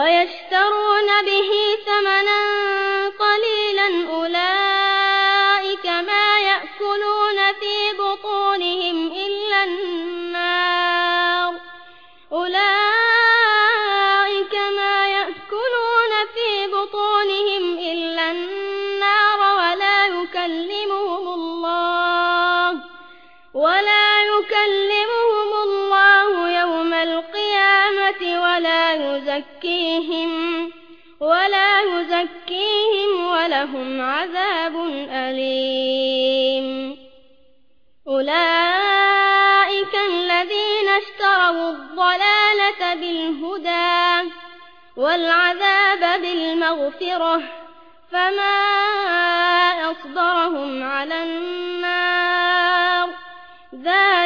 ويشترون به ثمنا يزكيهم ولا يزكيهم ولهم عذاب أليم. أولئك الذين اشتروا الضلالة بالهدى والعذاب بالمغفرة فما أصدرهم على النار.